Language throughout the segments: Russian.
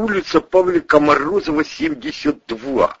улица Павлика Морозова, 72,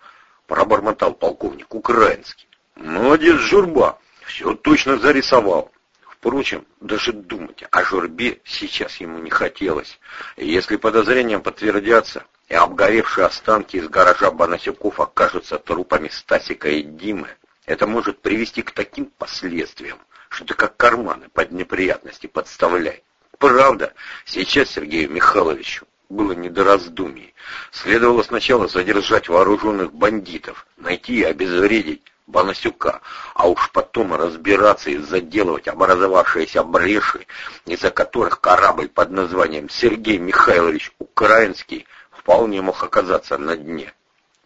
пробормотал полковник украинский. Молодец, Журба, все точно зарисовал. Впрочем, даже думать о журбе сейчас ему не хотелось. Если подозрения подтвердятся, и обгоревшие останки из гаража Бонасюков окажутся трупами Стасика и Димы, это может привести к таким последствиям, что ты как карманы под неприятности подставляй. Правда, сейчас Сергею Михайловичу было не до раздумий. Следовало сначала задержать вооруженных бандитов, найти и обезвредить Банасюка, а уж потом разбираться и заделывать образовавшиеся бреши, из-за которых корабль под названием Сергей Михайлович Украинский вполне мог оказаться на дне.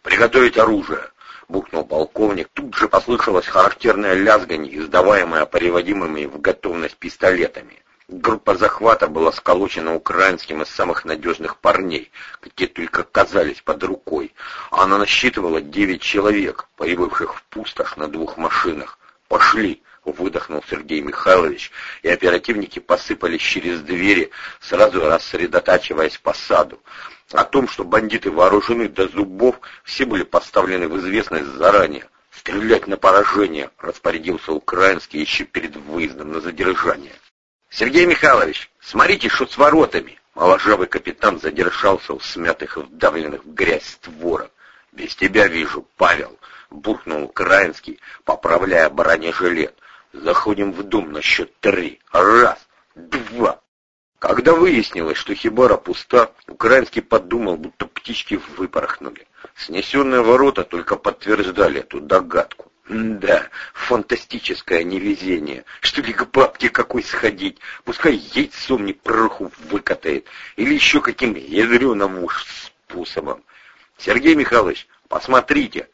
«Приготовить оружие!» — бухнул полковник. Тут же послышалось характерное лязганье, издаваемое приводимыми в готовность пистолетами. Группа захвата была сколочена украинским из самых надежных парней, какие только казались под рукой. Она насчитывала девять человек, прибывших в пустошь на двух машинах. «Пошли!» — выдохнул Сергей Михайлович, и оперативники посыпались через двери, сразу рассредотачиваясь по саду. О том, что бандиты вооружены до зубов, все были поставлены в известность заранее. «Стрелять на поражение!» — распорядился украинский еще перед выездом на задержание. «Сергей Михайлович, смотрите, что с воротами!» Моложавый капитан задержался у смятых и вдавленных в грязь створок. «Без тебя вижу, Павел!» — буркнул Украинский, поправляя бронежилет. «Заходим в дом на счет три. Раз, два!» Когда выяснилось, что хибара пуста, Украинский подумал, будто птички выпорхнули. Снесенные ворота только подтверждали эту догадку. Да, фантастическое невезение. Что ли к бабке какой сходить? Пускай яйцом не проху выкатает. Или еще каким ядреным уж способом. Сергей Михайлович, посмотрите.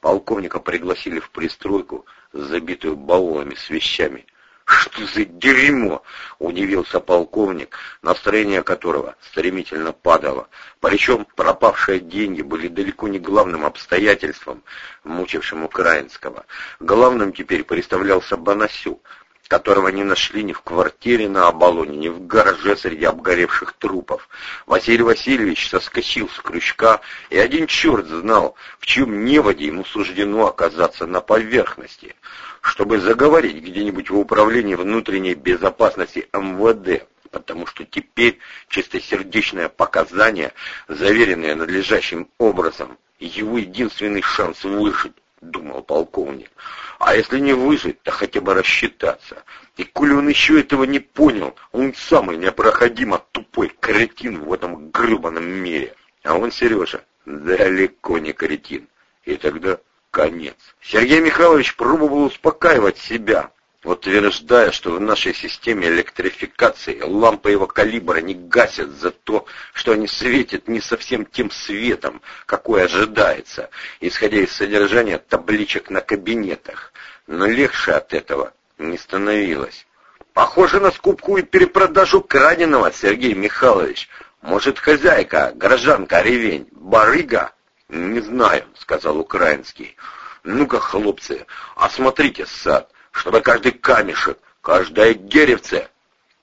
Полковника пригласили в пристройку, забитую баулами с вещами. «Что за дерьмо!» — удивился полковник, настроение которого стремительно падало. Причем пропавшие деньги были далеко не главным обстоятельством, мучившим украинского. Главным теперь представлялся Бонасю, которого не нашли ни в квартире на Оболоне, ни в гараже среди обгоревших трупов. Василий Васильевич соскочил с крючка, и один черт знал, в чьем неводе ему суждено оказаться на поверхности чтобы заговорить где-нибудь в управлении внутренней безопасности МВД, потому что теперь чистосердечное показание, заверенное надлежащим образом, его единственный шанс выжить, думал полковник. А если не выжить, то хотя бы рассчитаться. И коли он еще этого не понял, он самый непроходимо тупой кретин в этом гребаном мире. А он, Сережа, далеко не кретин. И тогда конец. Сергей Михайлович пробовал успокаивать себя, утверждая, что в нашей системе электрификации лампы его калибра не гасят за то, что они светят не совсем тем светом, какой ожидается, исходя из содержания табличек на кабинетах. Но легче от этого не становилось. Похоже на скупку и перепродажу краденого, Сергей Михайлович. Может, хозяйка, горожанка Ревень, барыга? «Не знаю», — сказал украинский. «Ну-ка, хлопцы, осмотрите сад, чтобы каждый камешек, каждое деревце...»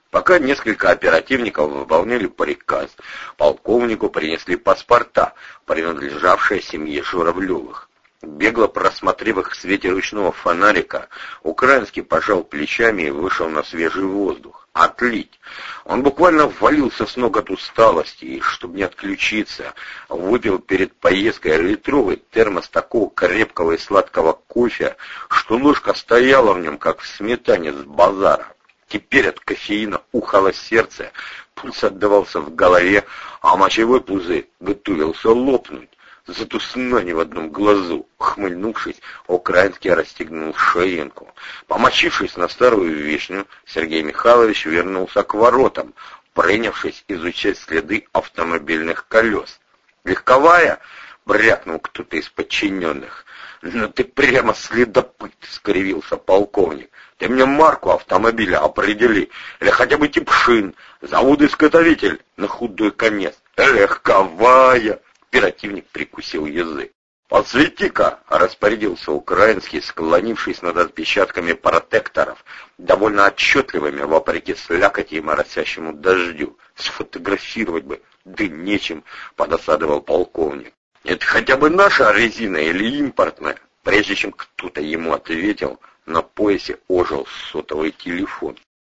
Пока несколько оперативников выполняли приказ, полковнику принесли паспорта, принадлежавшие семье Журавлевых. Бегло просмотрев их в свете ручного фонарика, украинский пожал плечами и вышел на свежий воздух отлить. Он буквально ввалился с ног от усталости, и, чтобы не отключиться, выпил перед поездкой литровый термос такого крепкого и сладкого кофе, что ложка стояла в нем, как в сметане с базара. Теперь от кофеина ухало сердце, пульс отдавался в голове, а мочевой пузырь готовился лопнуть. Зато не в одном глазу. Хмыльнувшись, Украинский расстегнул шеенку. Помочившись на старую вишню, Сергей Михайлович вернулся к воротам, принявшись изучать следы автомобильных колес. «Легковая?» — брякнул кто-то из подчиненных. «Ну ты прямо следопыт!» — скривился полковник. «Ты мне марку автомобиля определи, или хотя бы тип шин, завод-изготовитель на худой конец. Легковая!» Оперативник прикусил язык. «Подсвети-ка!» — распорядился украинский, склонившись над отпечатками протекторов, довольно отчетливыми, вопреки слякоти и моросящему дождю. Сфотографировать бы! Да нечем, подосадовал полковник. Это хотя бы наша резина или импортная? Прежде чем кто-то ему ответил, на поясе ожил сотовый телефон.